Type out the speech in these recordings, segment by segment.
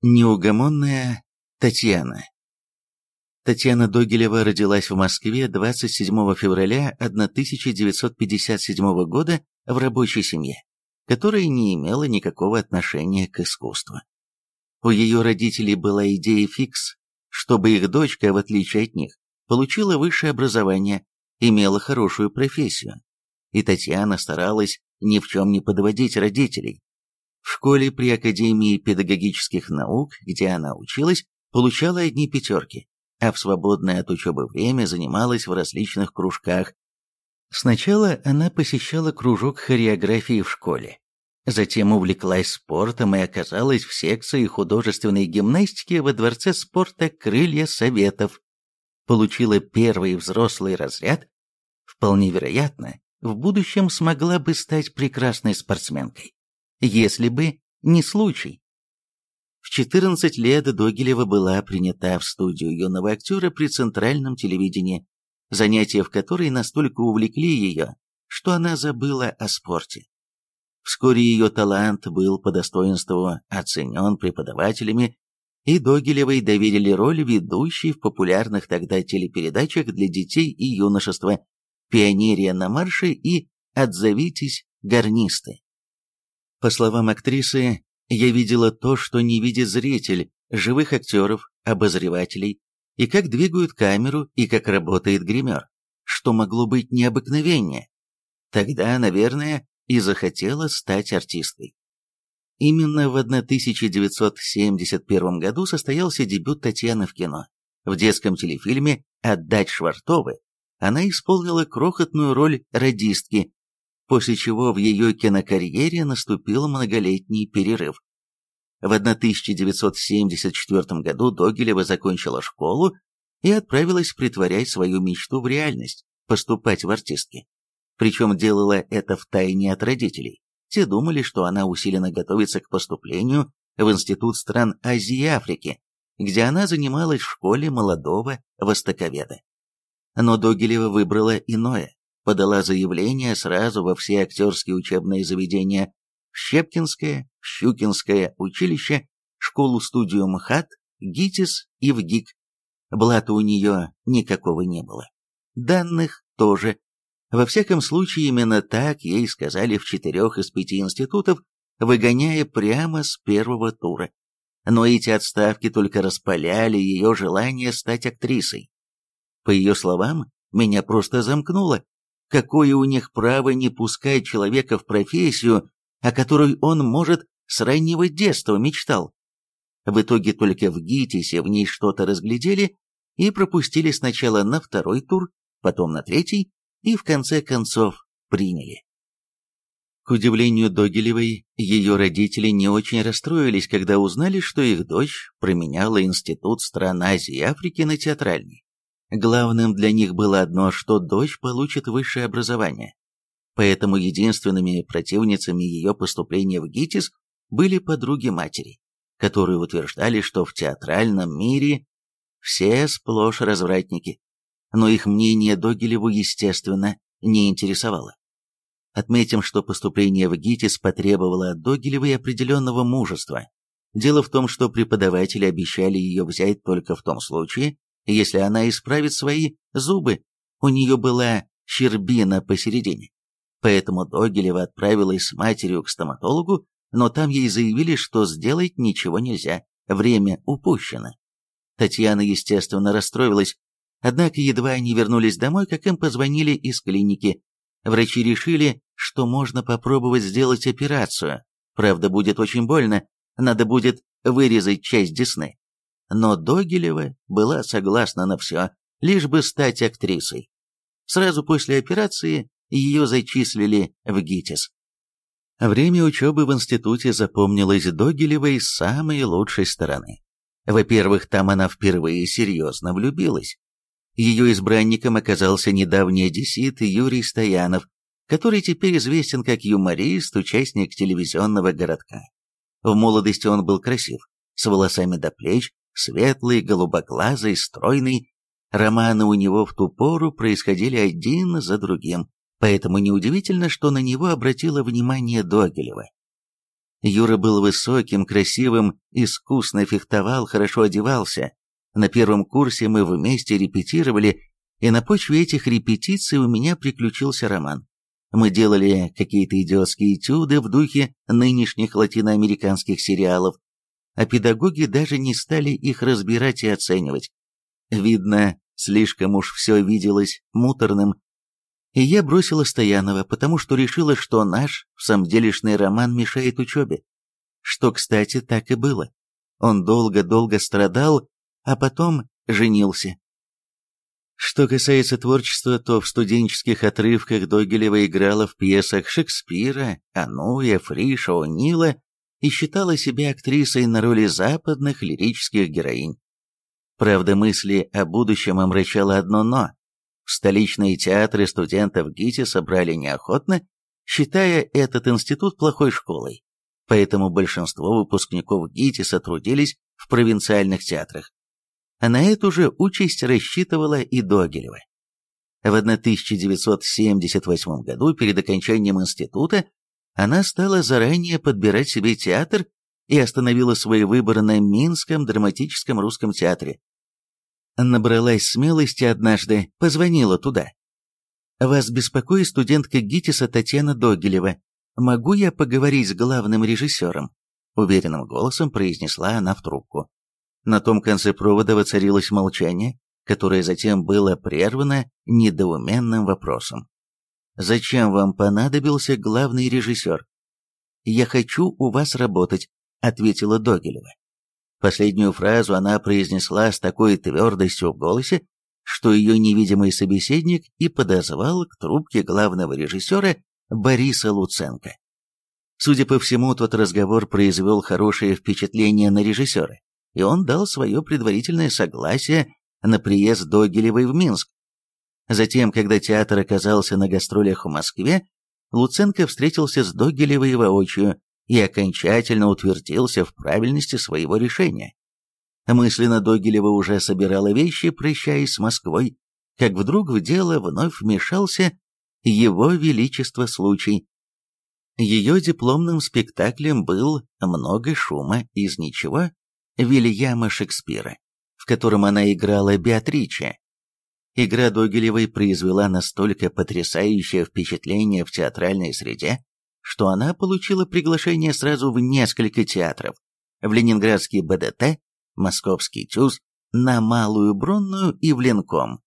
Неугомонная Татьяна Татьяна Догилева родилась в Москве 27 февраля 1957 года в рабочей семье, которая не имела никакого отношения к искусству. У ее родителей была идея фикс, чтобы их дочка, в отличие от них, получила высшее образование, имела хорошую профессию. И Татьяна старалась ни в чем не подводить родителей, в школе при Академии педагогических наук, где она училась, получала одни пятерки, а в свободное от учебы время занималась в различных кружках. Сначала она посещала кружок хореографии в школе, затем увлеклась спортом и оказалась в секции художественной гимнастики во Дворце спорта «Крылья Советов». Получила первый взрослый разряд. Вполне вероятно, в будущем смогла бы стать прекрасной спортсменкой если бы не случай. В 14 лет Догилева была принята в студию юного актера при центральном телевидении, занятия в которой настолько увлекли ее, что она забыла о спорте. Вскоре ее талант был по достоинству оценен преподавателями, и Догилевой доверили роль ведущей в популярных тогда телепередачах для детей и юношества «Пионерия на марше» и «Отзовитесь, гарнисты». По словам актрисы, я видела то, что не видит зритель, живых актеров, обозревателей, и как двигают камеру, и как работает гример, что могло быть необыкновеннее. Тогда, наверное, и захотела стать артисткой. Именно в 1971 году состоялся дебют Татьяны в кино. В детском телефильме «Отдать Швартовы» она исполнила крохотную роль радистки, после чего в ее кинокарьере наступил многолетний перерыв. В 1974 году Догилева закончила школу и отправилась притворять свою мечту в реальность, поступать в артистки. Причем делала это в тайне от родителей. Те думали, что она усиленно готовится к поступлению в Институт стран Азии и Африки, где она занималась в школе молодого востоковеда. Но Догилева выбрала иное подала заявление сразу во все актерские учебные заведения Щепкинское, Щукинское училище, школу-студию МХАТ, ГИТИС и в ГИК. Блата у нее никакого не было. Данных тоже. Во всяком случае, именно так ей сказали в четырех из пяти институтов, выгоняя прямо с первого тура. Но эти отставки только распаляли ее желание стать актрисой. По ее словам, меня просто замкнуло. Какое у них право не пускать человека в профессию, о которой он, может, с раннего детства мечтал? В итоге только в ГИТИСе в ней что-то разглядели и пропустили сначала на второй тур, потом на третий и в конце концов приняли. К удивлению Догилевой, ее родители не очень расстроились, когда узнали, что их дочь променяла Институт стран Азии и Африки на театральный. Главным для них было одно, что дочь получит высшее образование. Поэтому единственными противницами ее поступления в ГИТИС были подруги матери, которые утверждали, что в театральном мире все сплошь развратники. Но их мнение Догилеву, естественно, не интересовало. Отметим, что поступление в ГИТИС потребовало от Догилевой определенного мужества. Дело в том, что преподаватели обещали ее взять только в том случае, если она исправит свои зубы. У нее была щербина посередине. Поэтому Догилева отправилась с матерью к стоматологу, но там ей заявили, что сделать ничего нельзя, время упущено. Татьяна, естественно, расстроилась, однако едва они вернулись домой, как им позвонили из клиники. Врачи решили, что можно попробовать сделать операцию. Правда, будет очень больно, надо будет вырезать часть десны но Догилева была согласна на все, лишь бы стать актрисой. Сразу после операции ее зачислили в ГИТИС. Время учебы в институте запомнилось Догилевой с самой лучшей стороны. Во-первых, там она впервые серьезно влюбилась. Ее избранником оказался недавний одессит Юрий Стоянов, который теперь известен как юморист, участник телевизионного городка. В молодости он был красив, с волосами до плеч, светлый, голубоглазый, стройный. Романы у него в ту пору происходили один за другим, поэтому неудивительно, что на него обратила внимание Догилева. Юра был высоким, красивым, искусно фехтовал, хорошо одевался. На первом курсе мы вместе репетировали, и на почве этих репетиций у меня приключился роман. Мы делали какие-то идиотские этюды в духе нынешних латиноамериканских сериалов, а педагоги даже не стали их разбирать и оценивать. Видно, слишком уж все виделось муторным. И я бросила Стоянова, потому что решила, что наш в самом делешный роман мешает учебе. Что, кстати, так и было. Он долго-долго страдал, а потом женился. Что касается творчества, то в студенческих отрывках Догилева играла в пьесах Шекспира, Ануя, Фриша, О'Нила и считала себя актрисой на роли западных лирических героинь. Правда, мысли о будущем омрачало одно «но». В столичные театры студентов ГИТИ собрали неохотно, считая этот институт плохой школой. Поэтому большинство выпускников ГИТИ сотрудились в провинциальных театрах а на эту же участь рассчитывала и Догилева. В 1978 году, перед окончанием института, она стала заранее подбирать себе театр и остановила свой выбор на Минском драматическом русском театре. Набралась смелости однажды, позвонила туда. «Вас беспокоит студентка ГИТИСа Татьяна Догилева. Могу я поговорить с главным режиссером?» Уверенным голосом произнесла она в трубку. На том конце провода воцарилось молчание, которое затем было прервано недоуменным вопросом. «Зачем вам понадобился главный режиссер?» «Я хочу у вас работать», — ответила Догилева. Последнюю фразу она произнесла с такой твердостью в голосе, что ее невидимый собеседник и подозвал к трубке главного режиссера Бориса Луценко. Судя по всему, тот разговор произвел хорошее впечатление на режиссера и он дал свое предварительное согласие на приезд Догилевой в Минск. Затем, когда театр оказался на гастролях в Москве, Луценко встретился с Догилевой воочию и окончательно утвердился в правильности своего решения. Мысленно Догилева уже собирала вещи, прощаясь с Москвой, как вдруг в дело вновь вмешался его величество случай. Ее дипломным спектаклем был «Много шума из ничего», Вильяма Шекспира, в котором она играла Беатриче. Игра Догилевой произвела настолько потрясающее впечатление в театральной среде, что она получила приглашение сразу в несколько театров, в Ленинградский БДТ, Московский ТЮЗ, на Малую Бронную и в Ленком.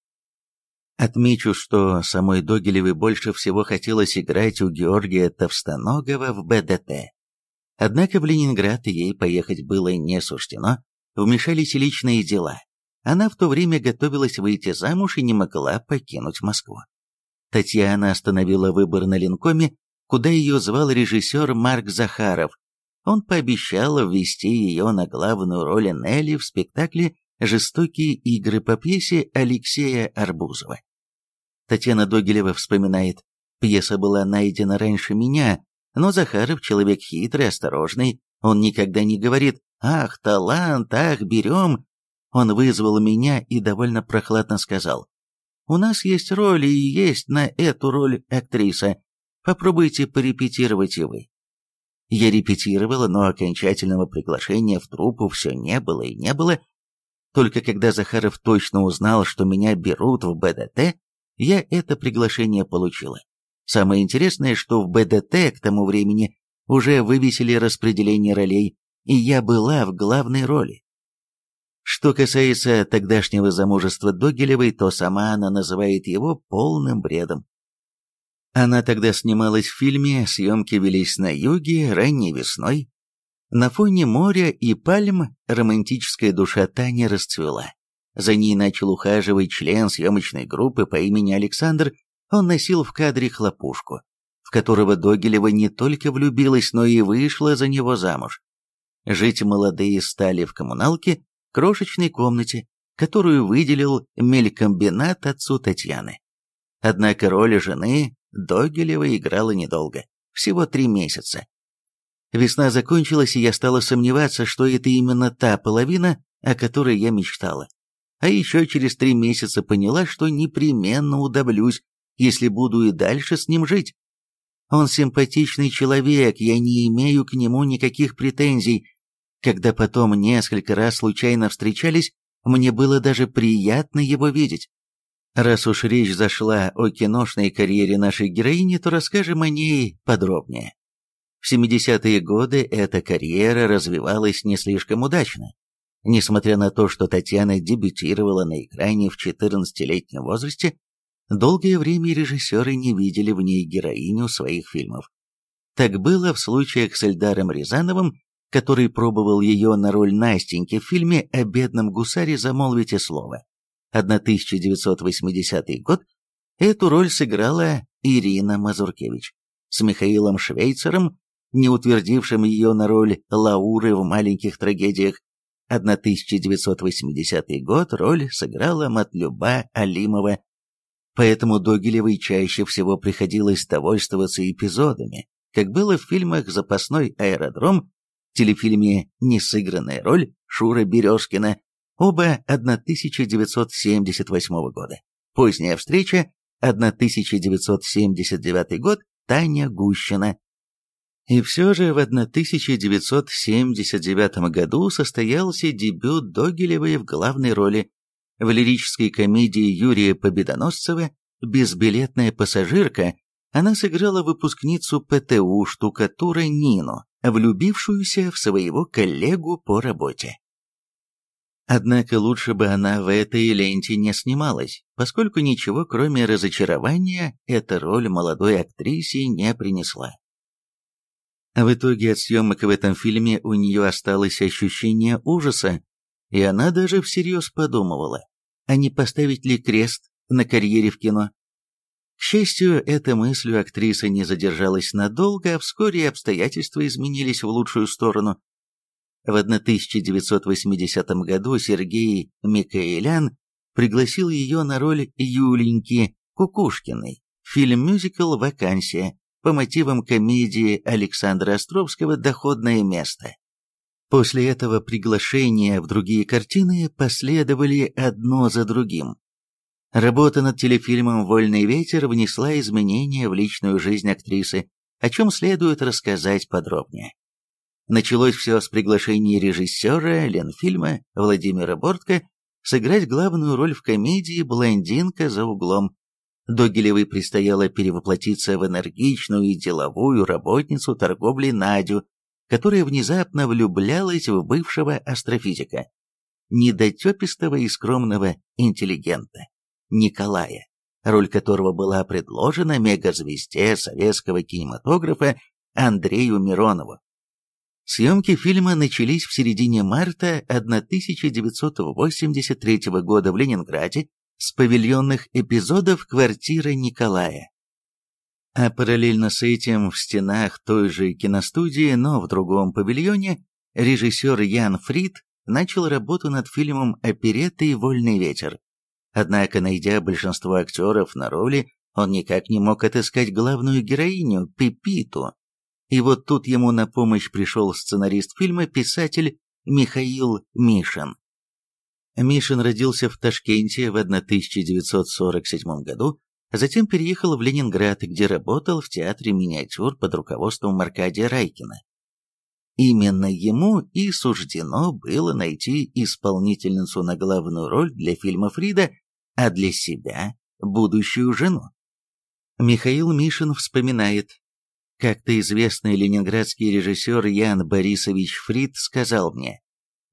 Отмечу, что самой Догилевой больше всего хотелось играть у Георгия Товстоногова в БДТ. Однако в Ленинград ей поехать было не суждено, вмешались личные дела. Она в то время готовилась выйти замуж и не могла покинуть Москву. Татьяна остановила выбор на Ленкоме, куда ее звал режиссер Марк Захаров. Он пообещал ввести ее на главную роль Нелли в спектакле «Жестокие игры» по пьесе Алексея Арбузова. Татьяна Догилева вспоминает, пьеса была найдена раньше меня, но Захаров человек хитрый, осторожный, он никогда не говорит «Ах, талант, ах, берем!» Он вызвал меня и довольно прохладно сказал «У нас есть роли и есть на эту роль актриса. Попробуйте порепетировать и вы». Я репетировала, но окончательного приглашения в труппу все не было и не было. Только когда Захаров точно узнал, что меня берут в БДТ, я это приглашение получила. Самое интересное, что в БДТ к тому времени уже вывесили распределение ролей, и я была в главной роли. Что касается тогдашнего замужества Догилевой, то сама она называет его полным бредом. Она тогда снималась в фильме, съемки велись на юге, ранней весной. На фоне моря и пальм романтическая душа Тани расцвела. За ней начал ухаживать член съемочной группы по имени Александр он носил в кадре хлопушку, в которого Догилева не только влюбилась, но и вышла за него замуж. Жить молодые стали в коммуналке, крошечной комнате, которую выделил мелькомбинат отцу Татьяны. Однако роль жены Догилева играла недолго, всего три месяца. Весна закончилась, и я стала сомневаться, что это именно та половина, о которой я мечтала. А еще через три месяца поняла, что непременно удавлюсь, если буду и дальше с ним жить. Он симпатичный человек, я не имею к нему никаких претензий. Когда потом несколько раз случайно встречались, мне было даже приятно его видеть. Раз уж речь зашла о киношной карьере нашей героини, то расскажем о ней подробнее. В 70-е годы эта карьера развивалась не слишком удачно. Несмотря на то, что Татьяна дебютировала на экране в 14-летнем возрасте, долгое время режиссеры не видели в ней героиню своих фильмов. Так было в случаях с Эльдаром Рязановым, который пробовал ее на роль Настеньки в фильме «О бедном гусаре замолвите слово». 1980 год эту роль сыграла Ирина Мазуркевич. С Михаилом Швейцером, не утвердившим ее на роль Лауры в «Маленьких трагедиях», 1980 год роль сыграла Матлюба Алимова, поэтому Догилевой чаще всего приходилось довольствоваться эпизодами, как было в фильмах «Запасной аэродром», телефильме «Несыгранная роль» Шура Березкина, оба 1978 года. Поздняя встреча, 1979 год, Таня Гущина, и все же в 1979 году состоялся дебют Догилевой в главной роли. В лирической комедии Юрия Победоносцева «Безбилетная пассажирка» она сыграла выпускницу ПТУ штукатура Нину, влюбившуюся в своего коллегу по работе. Однако лучше бы она в этой ленте не снималась, поскольку ничего кроме разочарования эта роль молодой актрисе не принесла. В итоге от съемок в этом фильме у нее осталось ощущение ужаса, и она даже всерьез подумывала, а не поставить ли крест на карьере в кино. К счастью, эта мысль у актрисы не задержалась надолго, а вскоре обстоятельства изменились в лучшую сторону. В 1980 году Сергей Микаэлян пригласил ее на роль Юленьки Кукушкиной в фильм-мюзикл «Вакансия», по мотивам комедии Александра Островского «Доходное место». После этого приглашения в другие картины последовали одно за другим. Работа над телефильмом «Вольный ветер» внесла изменения в личную жизнь актрисы, о чем следует рассказать подробнее. Началось все с приглашения режиссера Ленфильма Владимира Бортко сыграть главную роль в комедии «Блондинка за углом», Догилевой предстояло перевоплотиться в энергичную и деловую работницу торговли Надю, которая внезапно влюблялась в бывшего астрофизика, недотепистого и скромного интеллигента, Николая, роль которого была предложена мегазвезде советского кинематографа Андрею Миронову. Съемки фильма начались в середине марта 1983 года в Ленинграде с павильонных эпизодов квартиры Николая. А параллельно с этим в стенах той же киностудии, но в другом павильоне, режиссер Ян Фрид начал работу над фильмом «Оперетта и вольный ветер». Однако, найдя большинство актеров на роли, он никак не мог отыскать главную героиню, Пепиту. И вот тут ему на помощь пришел сценарист фильма, писатель Михаил Мишин. Мишин родился в Ташкенте в 1947 году, затем переехал в Ленинград, где работал в театре миниатюр под руководством Аркадия Райкина. Именно ему и суждено было найти исполнительницу на главную роль для фильма «Фрида», а для себя – будущую жену. Михаил Мишин вспоминает, как-то известный ленинградский режиссер Ян Борисович Фрид сказал мне,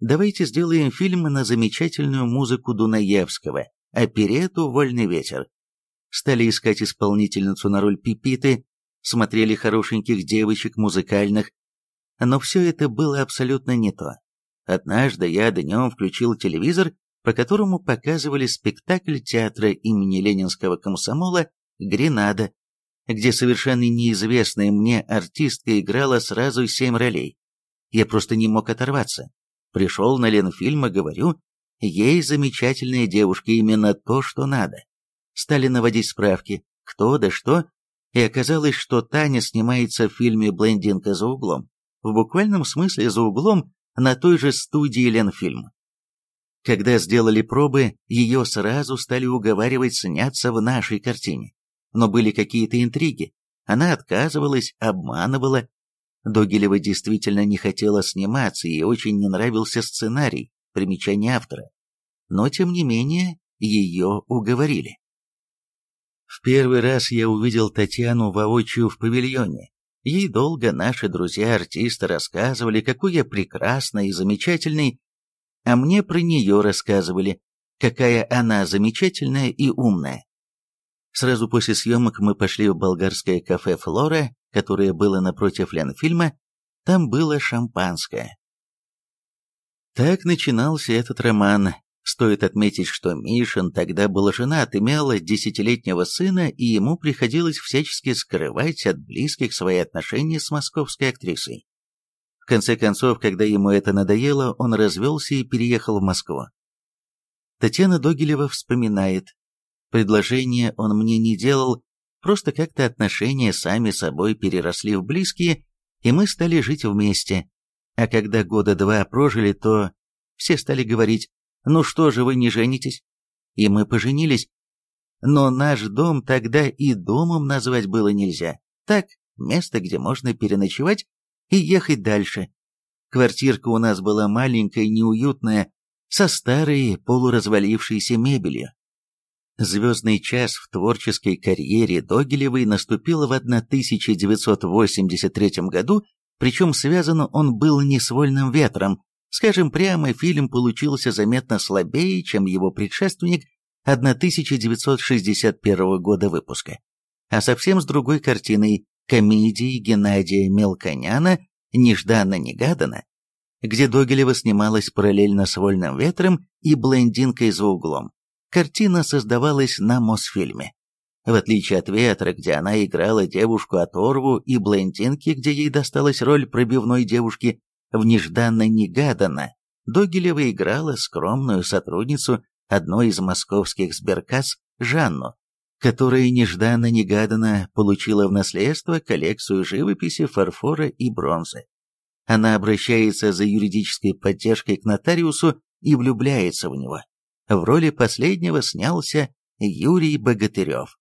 Давайте сделаем фильм на замечательную музыку Дунаевского, оперету «Вольный ветер». Стали искать исполнительницу на роль Пипиты, смотрели хорошеньких девочек музыкальных, но все это было абсолютно не то. Однажды я днем включил телевизор, по которому показывали спектакль театра имени Ленинского комсомола «Гренада», где совершенно неизвестная мне артистка играла сразу семь ролей. Я просто не мог оторваться. Пришел на Ленфильм и говорю, ей замечательная девушка, именно то, что надо. Стали наводить справки, кто да что, и оказалось, что Таня снимается в фильме «Блондинка за углом». В буквальном смысле за углом на той же студии Ленфильм. Когда сделали пробы, ее сразу стали уговаривать сняться в нашей картине. Но были какие-то интриги. Она отказывалась, обманывала. Догилева действительно не хотела сниматься, ей очень не нравился сценарий, примечание автора. Но, тем не менее, ее уговорили. В первый раз я увидел Татьяну воочию в павильоне. Ей долго наши друзья-артисты рассказывали, какой я прекрасный и замечательный, а мне про нее рассказывали, какая она замечательная и умная. Сразу после съемок мы пошли в болгарское кафе «Флора», которое было напротив Ленфильма, там было шампанское. Так начинался этот роман. Стоит отметить, что Мишин тогда был женат, имел десятилетнего сына, и ему приходилось всячески скрывать от близких свои отношения с московской актрисой. В конце концов, когда ему это надоело, он развелся и переехал в Москву. Татьяна Догилева вспоминает, Предложение он мне не делал, просто как-то отношения сами собой переросли в близкие, и мы стали жить вместе. А когда года два прожили, то все стали говорить, ну что же вы не женитесь? И мы поженились. Но наш дом тогда и домом назвать было нельзя. Так, место, где можно переночевать и ехать дальше. Квартирка у нас была маленькая, неуютная, со старой полуразвалившейся мебелью. Звездный час в творческой карьере Догилевой наступил в 1983 году, причем связан он был не с «Вольным ветром». Скажем прямо, фильм получился заметно слабее, чем его предшественник 1961 года выпуска, а совсем с другой картиной комедии Геннадия Мелконяна «Нежданно-негаданно», где Догилева снималась параллельно с «Вольным ветром» и «Блондинкой за углом». Картина создавалась на Мосфильме. В отличие от «Ветра», где она играла девушку-оторву, и «Блондинки», где ей досталась роль пробивной девушки, в «Нежданно-негаданно» Догилева играла скромную сотрудницу одной из московских сберкасс Жанну, которая нежданно-негаданно получила в наследство коллекцию живописи, фарфора и бронзы. Она обращается за юридической поддержкой к нотариусу и влюбляется в него. В роли последнего снялся Юрий Богатырев.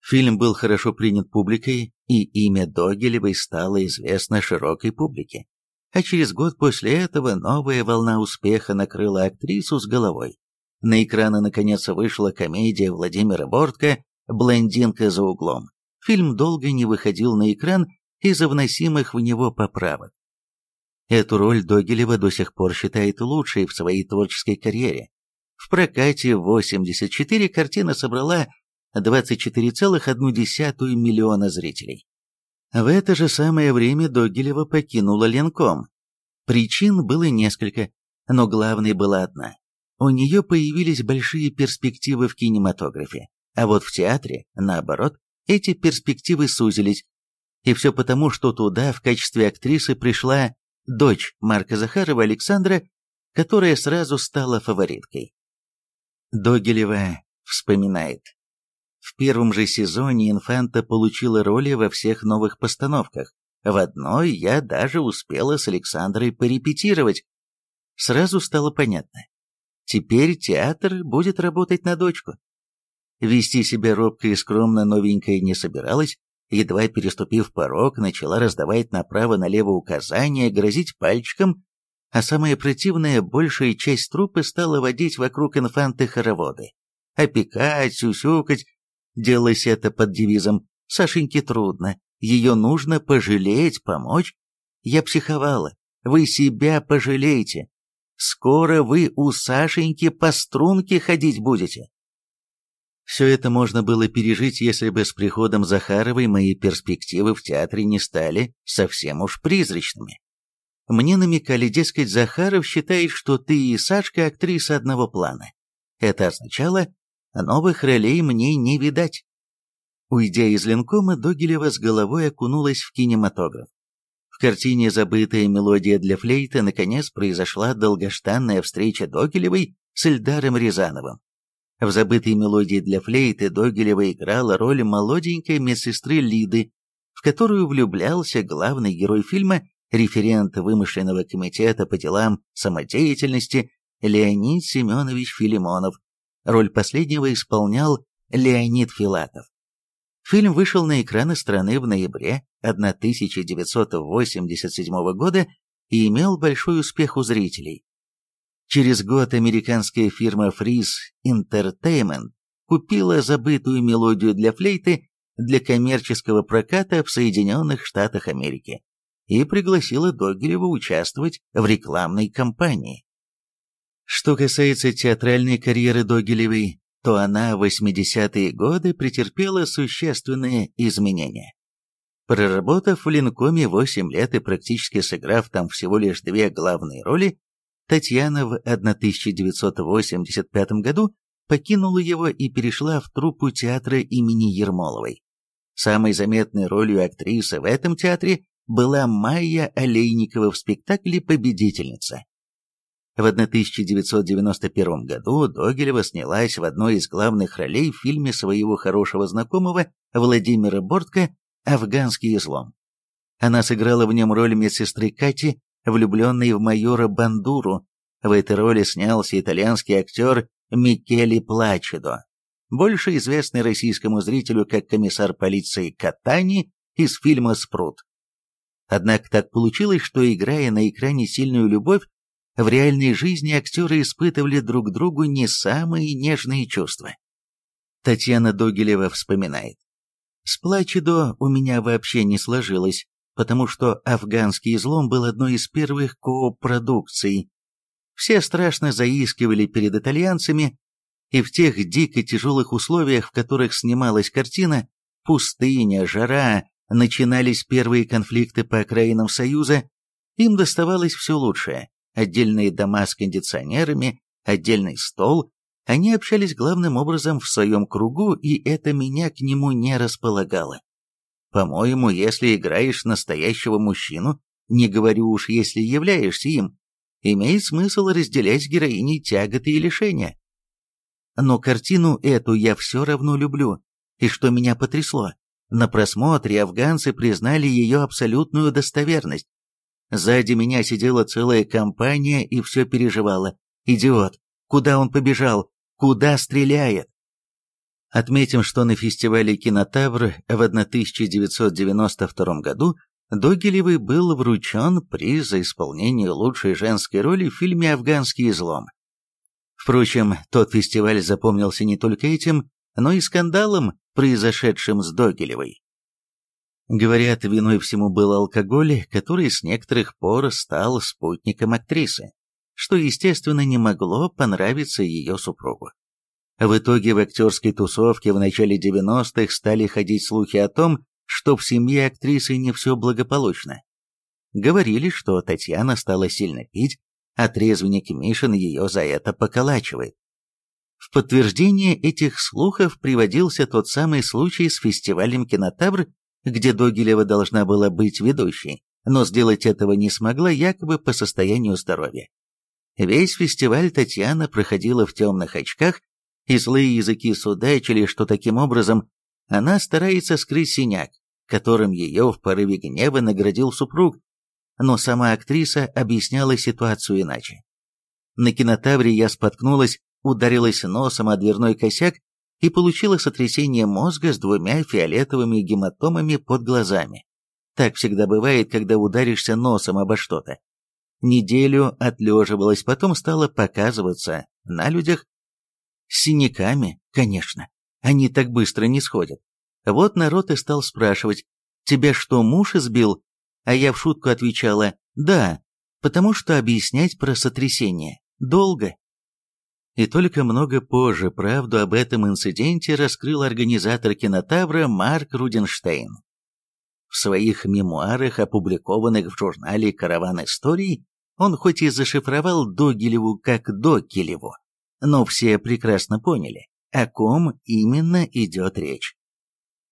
Фильм был хорошо принят публикой, и имя Догилевой стало известно широкой публике. А через год после этого новая волна успеха накрыла актрису с головой. На экраны наконец вышла комедия Владимира Бортко «Блондинка за углом». Фильм долго не выходил на экран из-за вносимых в него поправок. Эту роль Догилева до сих пор считает лучшей в своей творческой карьере. В прокате 84 картина собрала 24,1 миллиона зрителей. В это же самое время Догилева покинула Ленком. Причин было несколько, но главной была одна. У нее появились большие перспективы в кинематографе, а вот в театре, наоборот, эти перспективы сузились. И все потому, что туда в качестве актрисы пришла дочь Марка Захарова Александра, которая сразу стала фавориткой. Догилева вспоминает. В первом же сезоне Инфанта получила роли во всех новых постановках. В одной я даже успела с Александрой порепетировать. Сразу стало понятно. Теперь театр будет работать на дочку. Вести себя робко и скромно новенькая не собиралась, едва переступив порог, начала раздавать направо-налево указания, грозить пальчиком а самое противное, большая часть трупы стала водить вокруг инфанты хороводы. Опекать, сюсюкать. Делалось это под девизом «Сашеньке трудно, ее нужно пожалеть, помочь». Я психовала. Вы себя пожалеете. Скоро вы у Сашеньки по струнке ходить будете. Все это можно было пережить, если бы с приходом Захаровой мои перспективы в театре не стали совсем уж призрачными. Мне намекали, дескать, Захаров считает, что ты и Сашка актриса одного плана. Это означало, новых ролей мне не видать. Уйдя из Ленкома, Догилева с головой окунулась в кинематограф. В картине «Забытая мелодия для флейты» наконец произошла долгожданная встреча Догилевой с Эльдаром Рязановым. В «Забытой мелодии для флейты» Догилева играла роль молоденькой медсестры Лиды, в которую влюблялся главный герой фильма референт вымышленного комитета по делам самодеятельности Леонид Семенович Филимонов. Роль последнего исполнял Леонид Филатов. Фильм вышел на экраны страны в ноябре 1987 года и имел большой успех у зрителей. Через год американская фирма Freeze Entertainment купила забытую мелодию для флейты для коммерческого проката в Соединенных Штатах Америки и пригласила Догилева участвовать в рекламной кампании. Что касается театральной карьеры Догилевой, то она в 80-е годы претерпела существенные изменения. Проработав в Линкоме 8 лет и практически сыграв там всего лишь две главные роли, Татьяна в 1985 году покинула его и перешла в труппу театра имени Ермоловой. Самой заметной ролью актрисы в этом театре была Майя Олейникова в спектакле «Победительница». В 1991 году Догилева снялась в одной из главных ролей в фильме своего хорошего знакомого Владимира Бортко «Афганский излом». Она сыграла в нем роль медсестры Кати, влюбленной в майора Бандуру. В этой роли снялся итальянский актер Микеле Плачедо, больше известный российскому зрителю как комиссар полиции Катани из фильма «Спрут». Однако так получилось, что, играя на экране сильную любовь, в реальной жизни актеры испытывали друг другу не самые нежные чувства. Татьяна Догилева вспоминает. «С Плачедо у меня вообще не сложилось, потому что «Афганский излом» был одной из первых копродукций. Все страшно заискивали перед итальянцами, и в тех дико тяжелых условиях, в которых снималась картина, пустыня, жара, начинались первые конфликты по окраинам Союза, им доставалось все лучшее отдельные дома с кондиционерами, отдельный стол. Они общались главным образом в своем кругу, и это меня к нему не располагало. По-моему, если играешь настоящего мужчину, не говорю уж, если являешься им, имеет смысл разделять с героиней тяготы и лишения. Но картину эту я все равно люблю, и что меня потрясло, на просмотре афганцы признали ее абсолютную достоверность. Сзади меня сидела целая компания и все переживала. Идиот! Куда он побежал? Куда стреляет? Отметим, что на фестивале «Кинотавр» в 1992 году Догилевой был вручен приз за исполнение лучшей женской роли в фильме «Афганский излом». Впрочем, тот фестиваль запомнился не только этим, но и скандалом, произошедшим с Догилевой. Говорят, виной всему был алкоголь, который с некоторых пор стал спутником актрисы, что, естественно, не могло понравиться ее супругу. В итоге в актерской тусовке в начале 90-х стали ходить слухи о том, что в семье актрисы не все благополучно. Говорили, что Татьяна стала сильно пить, а трезвенник Мишин ее за это поколачивает. В подтверждение этих слухов приводился тот самый случай с фестивалем «Кинотавр» где Догилева должна была быть ведущей, но сделать этого не смогла якобы по состоянию здоровья. Весь фестиваль Татьяна проходила в темных очках, и злые языки судачили, что таким образом она старается скрыть синяк, которым ее в порыве гнева наградил супруг, но сама актриса объясняла ситуацию иначе. На кинотавре я споткнулась, ударилась носом о дверной косяк и получила сотрясение мозга с двумя фиолетовыми гематомами под глазами. Так всегда бывает, когда ударишься носом обо что-то. Неделю отлеживалась, потом стала показываться на людях. С синяками, конечно, они так быстро не сходят. Вот народ и стал спрашивать, «Тебя что, муж избил?» А я в шутку отвечала, «Да, потому что объяснять про сотрясение долго». И только много позже правду об этом инциденте раскрыл организатор кинотавра Марк Руденштейн. В своих мемуарах, опубликованных в журнале «Караван историй», он хоть и зашифровал Догилеву как Докилеву, но все прекрасно поняли, о ком именно идет речь.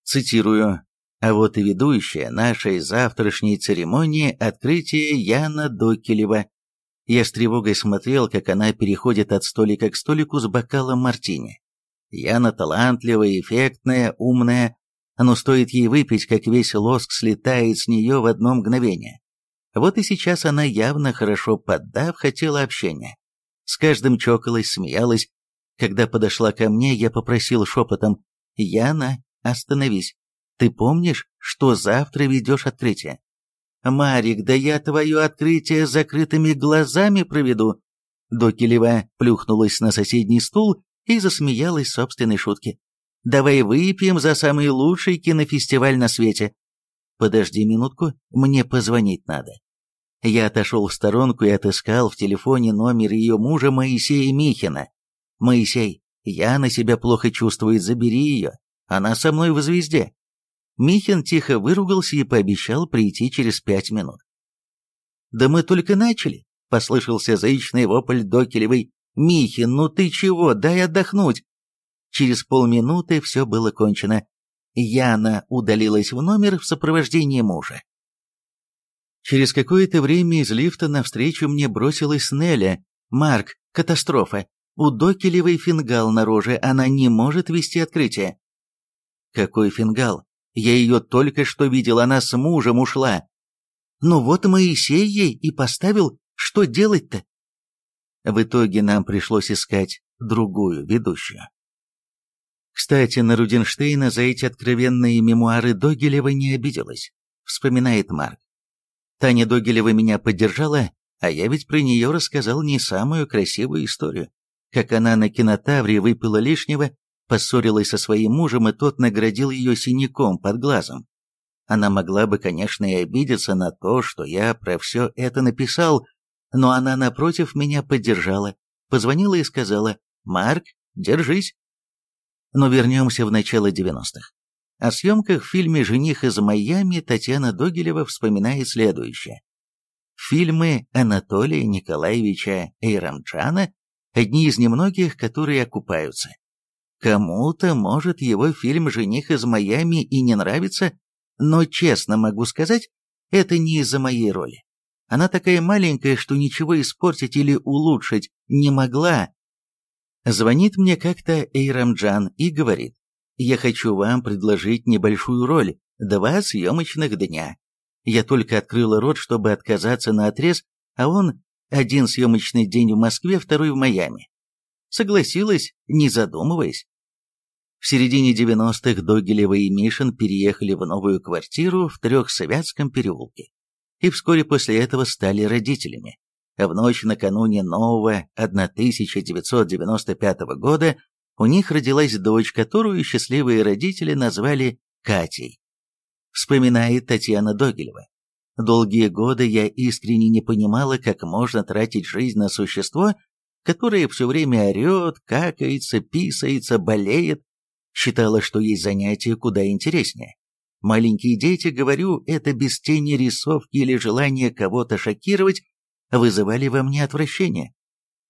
Цитирую, «А вот и ведущая нашей завтрашней церемонии открытия Яна Докилева я с тревогой смотрел, как она переходит от столика к столику с бокалом мартини. Яна талантливая, эффектная, умная, но стоит ей выпить, как весь лоск слетает с нее в одно мгновение. Вот и сейчас она явно хорошо поддав хотела общения. С каждым чокалась, смеялась. Когда подошла ко мне, я попросил шепотом «Яна, остановись, Ты помнишь, что завтра ведешь открытие? Марик, да я твое открытие закрытыми глазами проведу. Докелева плюхнулась на соседний стул и засмеялась собственной шутке. Давай выпьем за самый лучший кинофестиваль на свете. Подожди минутку, мне позвонить надо. Я отошел в сторонку и отыскал в телефоне номер ее мужа Моисея Михина. «Моисей, я на себя плохо чувствую, забери ее. Она со мной в звезде». Михин тихо выругался и пообещал прийти через пять минут. «Да мы только начали», — послышался заичный вопль Докелевой. «Михин, ну ты чего, дай отдохнуть». Через полминуты все было кончено. Яна удалилась в номер в сопровождении мужа. Через какое-то время из лифта навстречу мне бросилась Неля. «Марк, катастрофа! У фингал на роже, она не может вести открытие». «Какой фингал? Я ее только что видел, она с мужем ушла». «Ну вот Моисей ей и поставил, что делать-то?» В итоге нам пришлось искать другую ведущую. Кстати, на Рудинштейна за эти откровенные мемуары Догилева не обиделась, вспоминает Марк. Таня Догилева меня поддержала, а я ведь про нее рассказал не самую красивую историю. Как она на кинотавре выпила лишнего, поссорилась со своим мужем, и тот наградил ее синяком под глазом. Она могла бы, конечно, и обидеться на то, что я про все это написал, но она, напротив, меня поддержала, позвонила и сказала «Марк, держись». Но вернемся в начало 90-х. О съемках в фильме «Жених из Майами» Татьяна Догилева вспоминает следующее. Фильмы Анатолия Николаевича Эйрамчана – одни из немногих, которые окупаются. Кому-то, может, его фильм «Жених из Майами» и не нравится, но, честно могу сказать, это не из-за моей роли. Она такая маленькая, что ничего испортить или улучшить не могла. Звонит мне как-то Эйрамджан и говорит, я хочу вам предложить небольшую роль, два съемочных дня. Я только открыла рот, чтобы отказаться на отрез, а он один съемочный день в Москве, второй в Майами. Согласилась, не задумываясь. В середине 90-х Догилева и Мишин переехали в новую квартиру в Трехсовятском переулке. И вскоре после этого стали родителями. В ночь накануне нового 1995 года у них родилась дочь, которую счастливые родители назвали Катей. Вспоминает Татьяна Догилева. Долгие годы я искренне не понимала, как можно тратить жизнь на существо, которое все время орет, какается, писается, болеет. Считала, что есть занятия куда интереснее. Маленькие дети, говорю, это без тени рисовки или желания кого-то шокировать, вызывали во мне отвращение.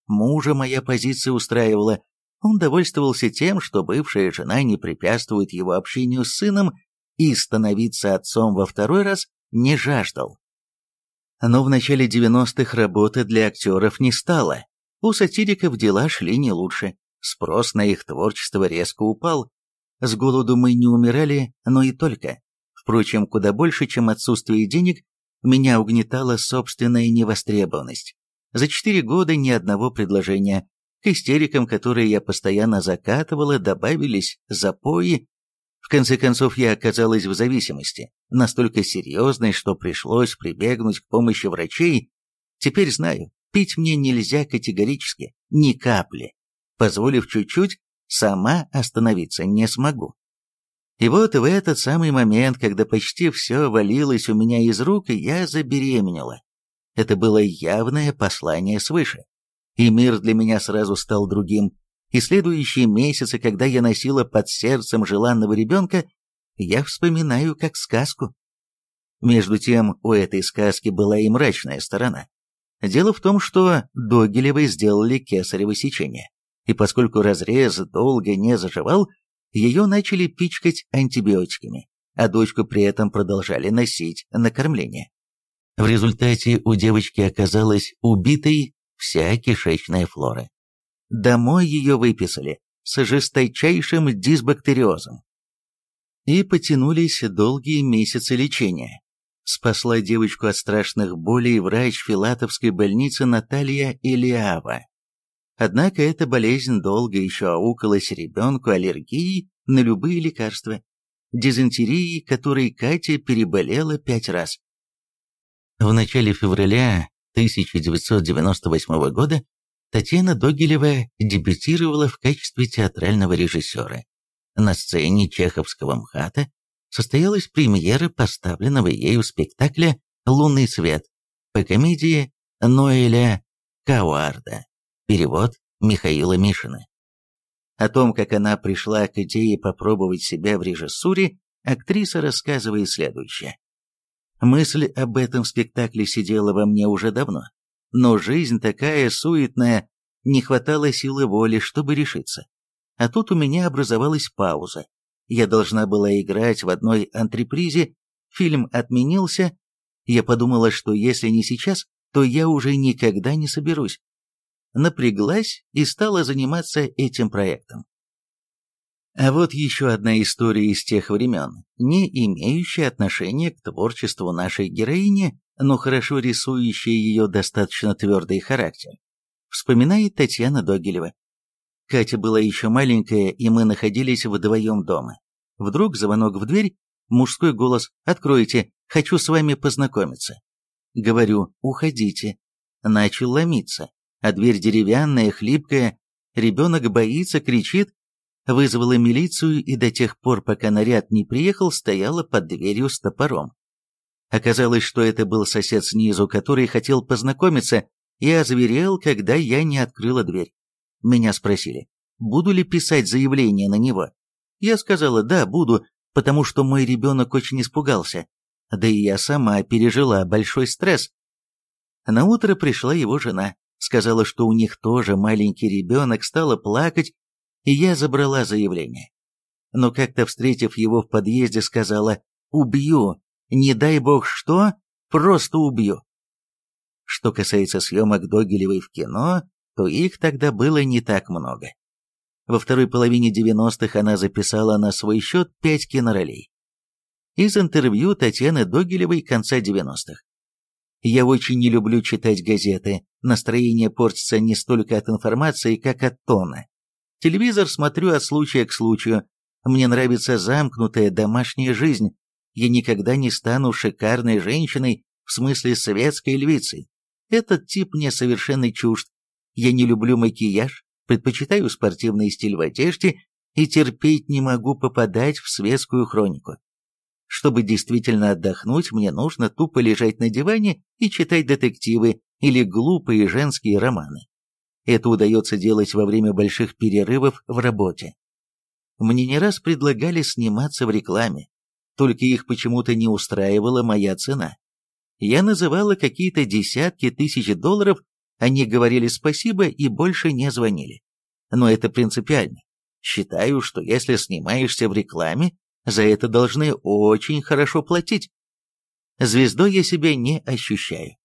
Мужа моя позиция устраивала, он довольствовался тем, что бывшая жена не препятствует его общению с сыном и становиться отцом во второй раз не жаждал. Но в начале 90-х работы для актеров не стало. У сатириков дела шли не лучше. Спрос на их творчество резко упал. С голоду мы не умирали, но и только. Впрочем, куда больше, чем отсутствие денег, меня угнетала собственная невостребованность. За четыре года ни одного предложения, к истерикам, которые я постоянно закатывала, добавились запои. В конце концов, я оказалась в зависимости, настолько серьезной, что пришлось прибегнуть к помощи врачей. Теперь знаю, пить мне нельзя категорически, ни капли. Позволив чуть-чуть, сама остановиться не смогу. И вот в этот самый момент, когда почти все валилось у меня из рук, я забеременела. Это было явное послание свыше и мир для меня сразу стал другим. И следующие месяцы, когда я носила под сердцем желанного ребенка, я вспоминаю как сказку. Между тем, у этой сказки была и мрачная сторона. Дело в том, что Догилевой сделали кесарево сечение, и поскольку разрез долго не заживал, ее начали пичкать антибиотиками, а дочку при этом продолжали носить на кормление. В результате у девочки оказалась убитой вся кишечная флора. Домой ее выписали с жесточайшим дисбактериозом. И потянулись долгие месяцы лечения. Спасла девочку от страшных болей врач Филатовской больницы Наталья Илиава. Однако эта болезнь долго еще аукалась ребенку аллергией на любые лекарства. дизентерией, которой Катя переболела пять раз. В начале февраля 1998 года Татьяна Догилева дебютировала в качестве театрального режиссера. На сцене Чеховского МХАТа состоялась премьера поставленного ею спектакля «Лунный свет» по комедии Ноэля Кауарда. Перевод Михаила Мишина. О том, как она пришла к идее попробовать себя в режиссуре, актриса рассказывает следующее. Мысль об этом спектакле сидела во мне уже давно, но жизнь такая суетная, не хватало силы воли, чтобы решиться. А тут у меня образовалась пауза. Я должна была играть в одной антрепризе, фильм отменился. Я подумала, что если не сейчас, то я уже никогда не соберусь напряглась и стала заниматься этим проектом. А вот еще одна история из тех времен, не имеющая отношения к творчеству нашей героини, но хорошо рисующая ее достаточно твердый характер. Вспоминает Татьяна Догилева. Катя была еще маленькая, и мы находились вдвоем дома. Вдруг звонок в дверь, мужской голос «Откройте, хочу с вами познакомиться». Говорю «Уходите». Начал ломиться а дверь деревянная, хлипкая, ребенок боится, кричит, вызвала милицию и до тех пор, пока наряд не приехал, стояла под дверью с топором. Оказалось, что это был сосед снизу, который хотел познакомиться, и озверел, когда я не открыла дверь. Меня спросили, буду ли писать заявление на него. Я сказала, да, буду, потому что мой ребенок очень испугался. Да и я сама пережила большой стресс. На утро пришла его жена сказала, что у них тоже маленький ребенок, стала плакать, и я забрала заявление. Но как-то встретив его в подъезде, сказала «Убью! Не дай бог что, просто убью!» Что касается съемок Догилевой в кино, то их тогда было не так много. Во второй половине 90-х она записала на свой счет пять киноролей. Из интервью Татьяны Догилевой конца 90-х. Я очень не люблю читать газеты. Настроение портится не столько от информации, как от тона. Телевизор смотрю от случая к случаю. Мне нравится замкнутая домашняя жизнь. Я никогда не стану шикарной женщиной, в смысле советской львицей. Этот тип мне совершенно чужд. Я не люблю макияж, предпочитаю спортивный стиль в одежде и терпеть не могу попадать в светскую хронику. Чтобы действительно отдохнуть, мне нужно тупо лежать на диване и читать детективы или глупые женские романы. Это удается делать во время больших перерывов в работе. Мне не раз предлагали сниматься в рекламе, только их почему-то не устраивала моя цена. Я называла какие-то десятки тысяч долларов, они говорили спасибо и больше не звонили. Но это принципиально. Считаю, что если снимаешься в рекламе, за это должны очень хорошо платить. Звездой я себя не ощущаю.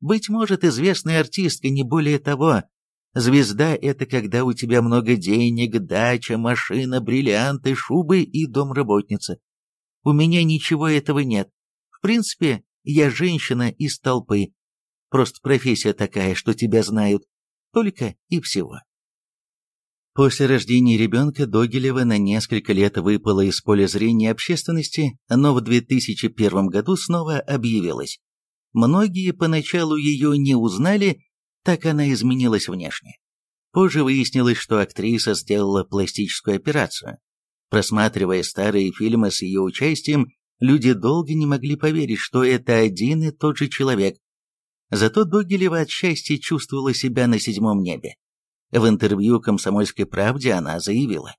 Быть может, известная артистка, не более того. Звезда — это когда у тебя много денег, дача, машина, бриллианты, шубы и домработница. У меня ничего этого нет. В принципе, я женщина из толпы. Просто профессия такая, что тебя знают. Только и всего. После рождения ребенка Догилева на несколько лет выпала из поля зрения общественности, но в 2001 году снова объявилась. Многие поначалу ее не узнали, так она изменилась внешне. Позже выяснилось, что актриса сделала пластическую операцию. Просматривая старые фильмы с ее участием, люди долго не могли поверить, что это один и тот же человек. Зато Догилева от счастья чувствовала себя на седьмом небе. В интервью «Комсомольской правде» она заявила,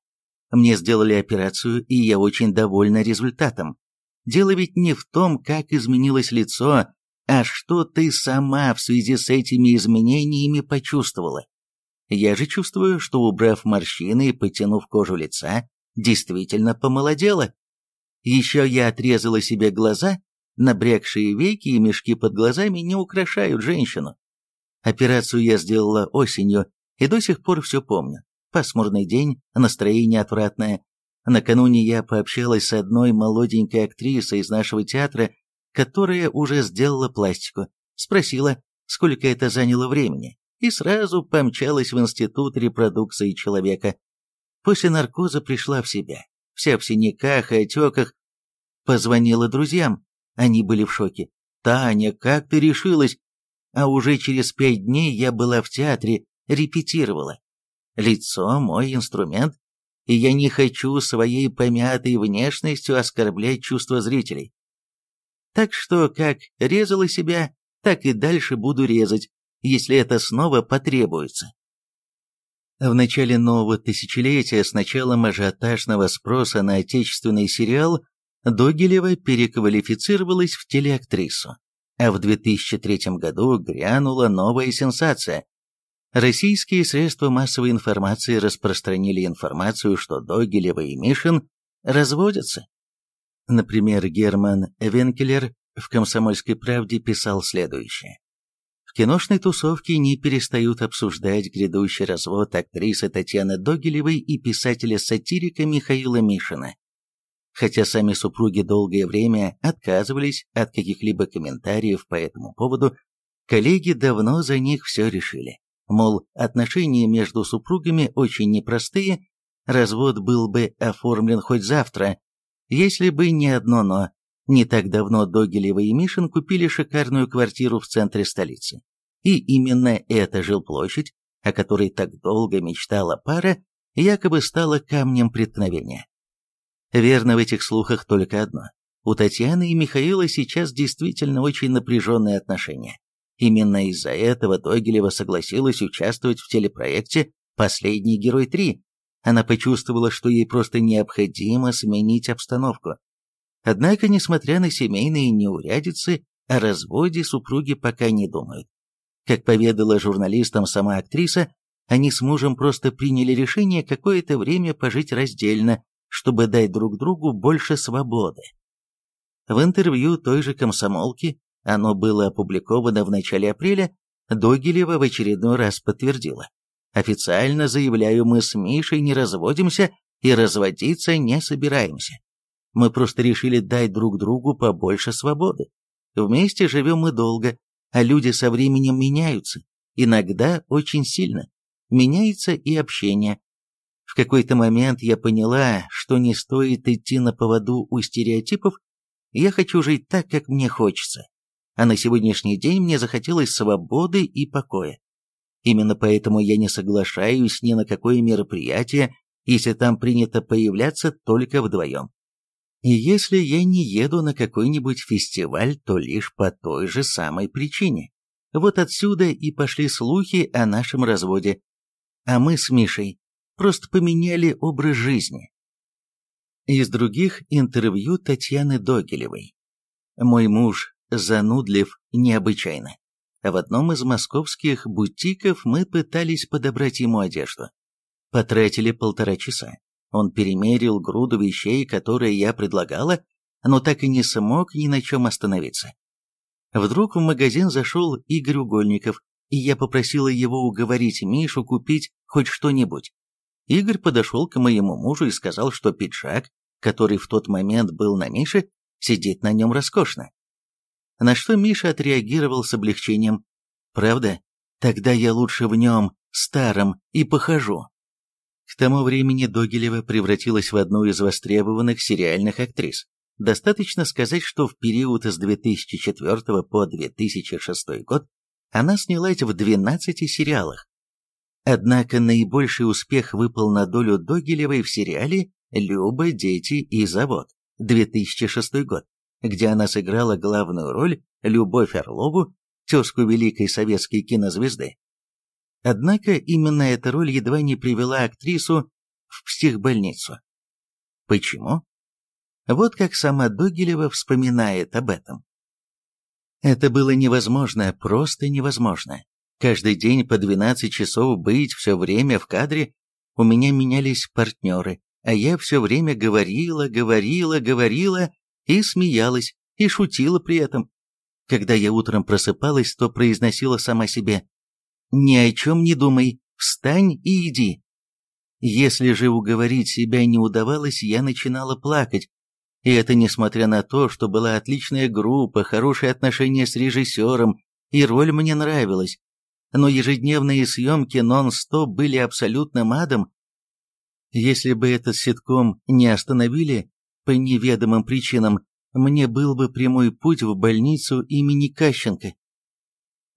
«Мне сделали операцию, и я очень довольна результатом. Дело ведь не в том, как изменилось лицо, а что ты сама в связи с этими изменениями почувствовала. Я же чувствую, что убрав морщины и потянув кожу лица, действительно помолодела. Еще я отрезала себе глаза, набрякшие веки и мешки под глазами не украшают женщину. Операцию я сделала осенью, и до сих пор все помню. Пасмурный день, настроение отвратное. Накануне я пообщалась с одной молоденькой актрисой из нашего театра, которая уже сделала пластику. Спросила, сколько это заняло времени, и сразу помчалась в институт репродукции человека. После наркоза пришла в себя. Вся в синяках и отеках, Позвонила друзьям. Они были в шоке. «Таня, как ты решилась?» А уже через пять дней я была в театре, репетировала. Лицо – мой инструмент, и я не хочу своей помятой внешностью оскорблять чувства зрителей. Так что как резала себя, так и дальше буду резать, если это снова потребуется. В начале нового тысячелетия с началом ажиотажного спроса на отечественный сериал Догилева переквалифицировалась в телеактрису, а в 2003 году грянула новая сенсация. Российские средства массовой информации распространили информацию, что Догилева и Мишин разводятся. Например, Герман Венкелер в «Комсомольской правде» писал следующее. В киношной тусовке не перестают обсуждать грядущий развод актрисы Татьяны Догилевой и писателя-сатирика Михаила Мишина. Хотя сами супруги долгое время отказывались от каких-либо комментариев по этому поводу, коллеги давно за них все решили. Мол, отношения между супругами очень непростые, развод был бы оформлен хоть завтра, если бы не одно «но». Не так давно Догилева и Мишин купили шикарную квартиру в центре столицы. И именно эта жилплощадь, о которой так долго мечтала пара, якобы стала камнем преткновения. Верно в этих слухах только одно. У Татьяны и Михаила сейчас действительно очень напряженные отношения. Именно из-за этого Догилева согласилась участвовать в телепроекте «Последний герой 3». Она почувствовала, что ей просто необходимо сменить обстановку. Однако, несмотря на семейные неурядицы, о разводе супруги пока не думают. Как поведала журналистам сама актриса, они с мужем просто приняли решение какое-то время пожить раздельно, чтобы дать друг другу больше свободы. В интервью той же комсомолки, оно было опубликовано в начале апреля, Догилева в очередной раз подтвердила. «Официально заявляю, мы с Мишей не разводимся и разводиться не собираемся. Мы просто решили дать друг другу побольше свободы. Вместе живем мы долго, а люди со временем меняются, иногда очень сильно. Меняется и общение. В какой-то момент я поняла, что не стоит идти на поводу у стереотипов, я хочу жить так, как мне хочется. А на сегодняшний день мне захотелось свободы и покоя. Именно поэтому я не соглашаюсь ни на какое мероприятие, если там принято появляться только вдвоем. И если я не еду на какой-нибудь фестиваль, то лишь по той же самой причине. Вот отсюда и пошли слухи о нашем разводе. А мы с Мишей просто поменяли образ жизни. Из других интервью Татьяны Догилевой. Мой муж занудлив необычайно. В одном из московских бутиков мы пытались подобрать ему одежду. Потратили полтора часа. Он перемерил груду вещей, которые я предлагала, но так и не смог ни на чем остановиться. Вдруг в магазин зашел Игорь Угольников, и я попросила его уговорить Мишу купить хоть что-нибудь. Игорь подошел к моему мужу и сказал, что пиджак, который в тот момент был на Мише, сидит на нем роскошно. На что Миша отреагировал с облегчением. «Правда? Тогда я лучше в нем, старом, и похожу». К тому времени Догилева превратилась в одну из востребованных сериальных актрис. Достаточно сказать, что в период с 2004 по 2006 год она снялась в 12 сериалах. Однако наибольший успех выпал на долю Догилевой в сериале «Люба, дети и завод» 2006 год, где она сыграла главную роль Любовь Орлову, тезку великой советской кинозвезды. Однако именно эта роль едва не привела актрису в психбольницу. Почему? Вот как сама Догилева вспоминает об этом. Это было невозможно, просто невозможно. Каждый день по 12 часов быть все время в кадре, у меня менялись партнеры, а я все время говорила, говорила, говорила и смеялась, и шутила при этом. Когда я утром просыпалась, то произносила сама себе ни о чем не думай, встань и иди. Если же уговорить себя не удавалось, я начинала плакать. И это несмотря на то, что была отличная группа, хорошие отношения с режиссером, и роль мне нравилась. Но ежедневные съемки нон-стоп были абсолютным адом. Если бы этот ситком не остановили по неведомым причинам, мне был бы прямой путь в больницу имени Кащенко.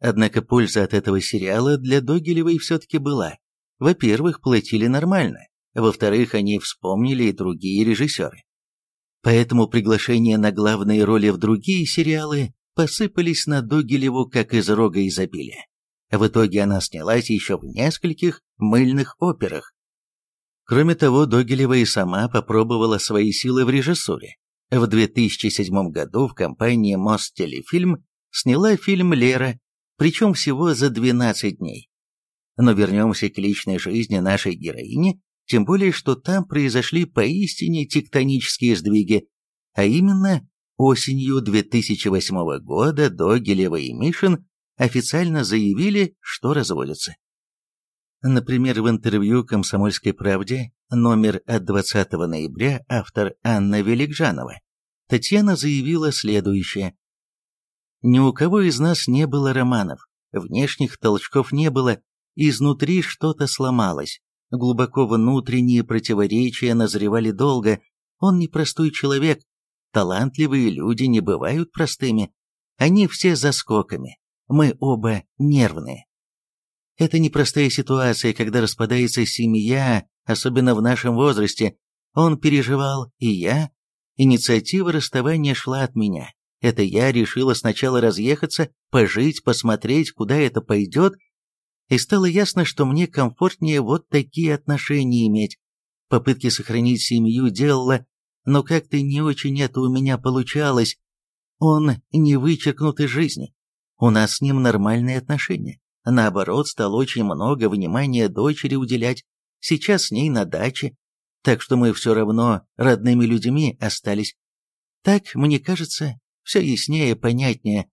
Однако польза от этого сериала для Догилевой все-таки была. Во-первых, платили нормально. Во-вторых, они вспомнили и другие режиссеры. Поэтому приглашения на главные роли в другие сериалы посыпались на Догилеву как из рога изобилия. В итоге она снялась еще в нескольких мыльных операх. Кроме того, Догилева и сама попробовала свои силы в режиссуре. В 2007 году в компании «Мосттелефильм» сняла фильм «Лера», причем всего за 12 дней. Но вернемся к личной жизни нашей героини, тем более, что там произошли поистине тектонические сдвиги, а именно осенью 2008 года Догилева и Мишин официально заявили, что разводятся. Например, в интервью «Комсомольской правде» номер от 20 ноября автор Анна Великжанова Татьяна заявила следующее. «Ни у кого из нас не было романов, внешних толчков не было, изнутри что-то сломалось, глубоко внутренние противоречия назревали долго, он непростой человек, талантливые люди не бывают простыми, они все заскоками, мы оба нервные. Это непростая ситуация, когда распадается семья, особенно в нашем возрасте. Он переживал, и я. Инициатива расставания шла от меня. Это я решила сначала разъехаться, пожить, посмотреть, куда это пойдет, и стало ясно, что мне комфортнее вот такие отношения иметь. Попытки сохранить семью делала, но как-то не очень это у меня получалось. Он не вычеркнут из жизни. У нас с ним нормальные отношения. Наоборот, стал очень много внимания дочери уделять. Сейчас с ней на даче. Так что мы все равно родными людьми остались. Так, мне кажется, все яснее, понятнее.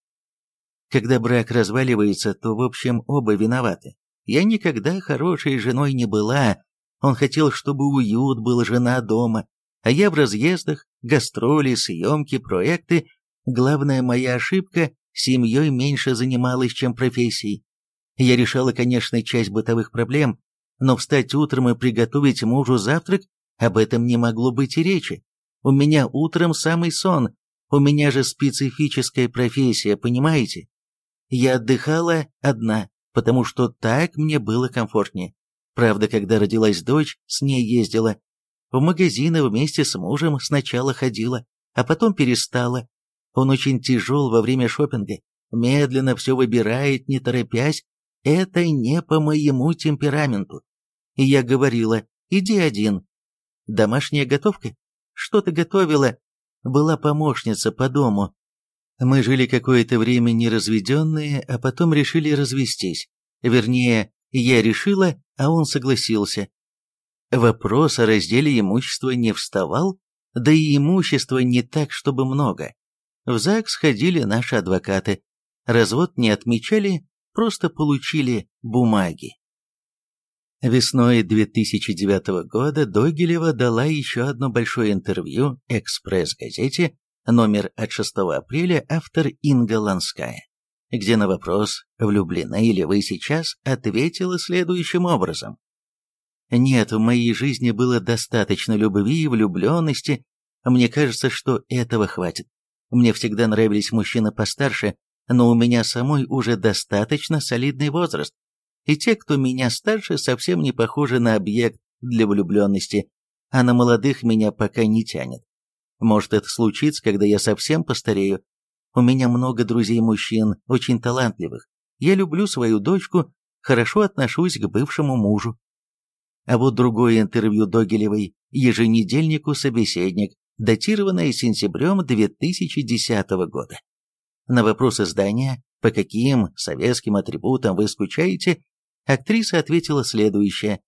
Когда брак разваливается, то, в общем, оба виноваты. Я никогда хорошей женой не была. Он хотел, чтобы уют был, жена дома. А я в разъездах, гастроли, съемки, проекты. Главная моя ошибка семьей меньше занималась, чем профессией. Я решала, конечно, часть бытовых проблем, но встать утром и приготовить мужу завтрак, об этом не могло быть и речи. У меня утром самый сон, у меня же специфическая профессия, понимаете? Я отдыхала одна, потому что так мне было комфортнее. Правда, когда родилась дочь, с ней ездила. В магазины вместе с мужем сначала ходила, а потом перестала, он очень тяжел во время шопинга, медленно все выбирает, не торопясь. Это не по моему темпераменту. Я говорила, иди один. Домашняя готовка? Что ты готовила? Была помощница по дому. Мы жили какое-то время неразведенные, а потом решили развестись. Вернее, я решила, а он согласился. Вопрос о разделе имущества не вставал, да и имущества не так, чтобы много. В ЗАГС ходили наши адвокаты. Развод не отмечали, просто получили бумаги. Весной 2009 года Догилева дала еще одно большое интервью «Экспресс-газете», номер от 6 апреля, автор Инга Ланская, где на вопрос «Влюблены ли вы сейчас?» ответила следующим образом. «Нет, в моей жизни было достаточно любви и влюбленности, мне кажется, что этого хватит. Мне всегда нравились мужчины постарше, но у меня самой уже достаточно солидный возраст. И те, кто меня старше, совсем не похожи на объект для влюбленности, а на молодых меня пока не тянет. Может, это случится, когда я совсем постарею. У меня много друзей-мужчин, очень талантливых. Я люблю свою дочку, хорошо отношусь к бывшему мужу. А вот другое интервью Догилевой, еженедельнику «Собеседник», датированное сентябрем 2010 года. На вопрос издания «По каким советским атрибутам вы скучаете?» актриса ответила следующее.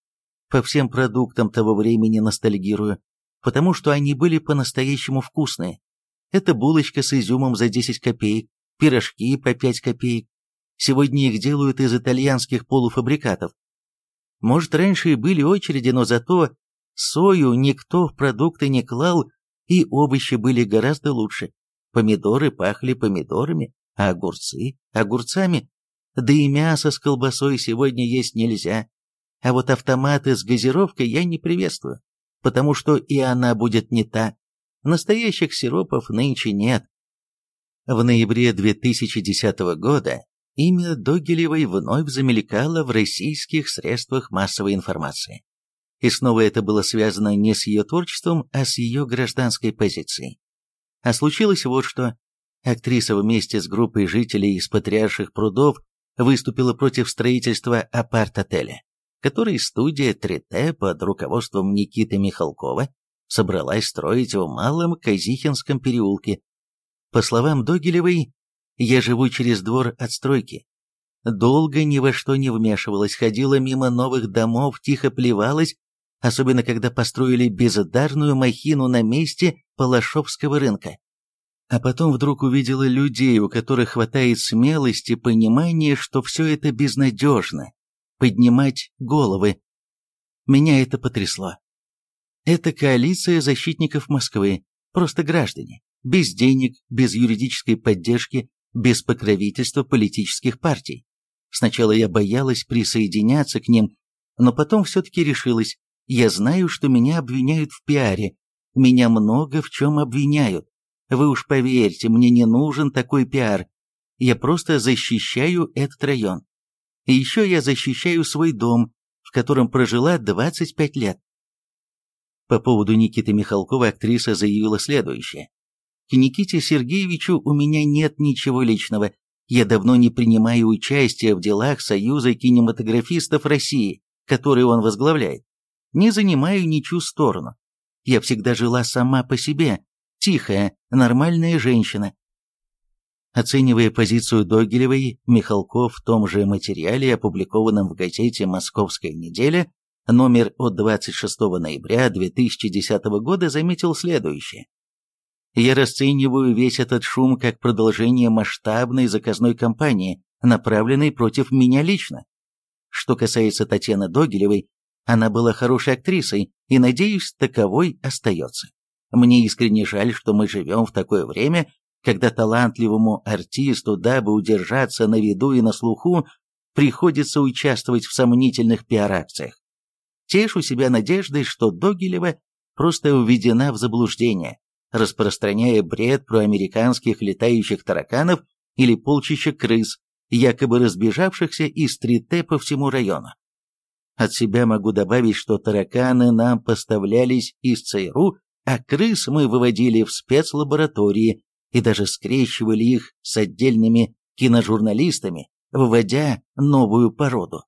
«По всем продуктам того времени ностальгирую, потому что они были по-настоящему вкусные. Это булочка с изюмом за 10 копеек, пирожки по 5 копеек. Сегодня их делают из итальянских полуфабрикатов. Может, раньше и были очереди, но зато сою никто в продукты не клал и овощи были гораздо лучше. Помидоры пахли помидорами, а огурцы – огурцами. Да и мясо с колбасой сегодня есть нельзя. А вот автоматы с газировкой я не приветствую, потому что и она будет не та. Настоящих сиропов нынче нет. В ноябре 2010 года имя Догилевой вновь замелькало в российских средствах массовой информации. И снова это было связано не с ее творчеством, а с ее гражданской позицией. А случилось вот что. Актриса вместе с группой жителей из Патриарших прудов выступила против строительства апарт-отеля, который студия 3Т под руководством Никиты Михалкова собралась строить в Малом Казихинском переулке. По словам Догилевой, я живу через двор от стройки. Долго ни во что не вмешивалась, ходила мимо новых домов, тихо плевалась, особенно когда построили бездарную махину на месте Палашовского рынка. А потом вдруг увидела людей, у которых хватает смелости, понимания, что все это безнадежно, поднимать головы. Меня это потрясло. Это коалиция защитников Москвы, просто граждане, без денег, без юридической поддержки, без покровительства политических партий. Сначала я боялась присоединяться к ним, но потом все-таки решилась. Я знаю, что меня обвиняют в пиаре. Меня много в чем обвиняют. Вы уж поверьте, мне не нужен такой пиар. Я просто защищаю этот район. И еще я защищаю свой дом, в котором прожила 25 лет. По поводу Никиты Михалкова актриса заявила следующее. К Никите Сергеевичу у меня нет ничего личного. Я давно не принимаю участия в делах Союза кинематографистов России, который он возглавляет. Не занимаю ничью сторону. Я всегда жила сама по себе, тихая, нормальная женщина. Оценивая позицию Догилевой, Михалков в том же материале, опубликованном в газете «Московская неделя», номер от 26 ноября 2010 года заметил следующее. «Я расцениваю весь этот шум как продолжение масштабной заказной кампании, направленной против меня лично. Что касается Татьяны Догилевой, она была хорошей актрисой и, надеюсь, таковой остается. Мне искренне жаль, что мы живем в такое время, когда талантливому артисту, дабы удержаться на виду и на слуху, приходится участвовать в сомнительных пиар-акциях. Тешу себя надеждой, что Догилева просто введена в заблуждение, распространяя бред про американских летающих тараканов или полчища крыс, якобы разбежавшихся из 3Т по всему району. От себя могу добавить, что тараканы нам поставлялись из ЦРУ, а крыс мы выводили в спецлаборатории и даже скрещивали их с отдельными киножурналистами, выводя новую породу.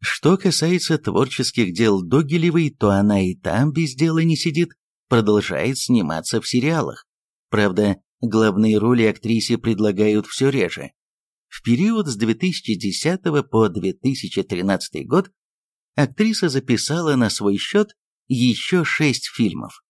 Что касается творческих дел Догилевой, то она и там без дела не сидит, продолжает сниматься в сериалах. Правда, главные роли актрисе предлагают все реже. В период с 2010 по 2013 год актриса записала на свой счет еще шесть фильмов.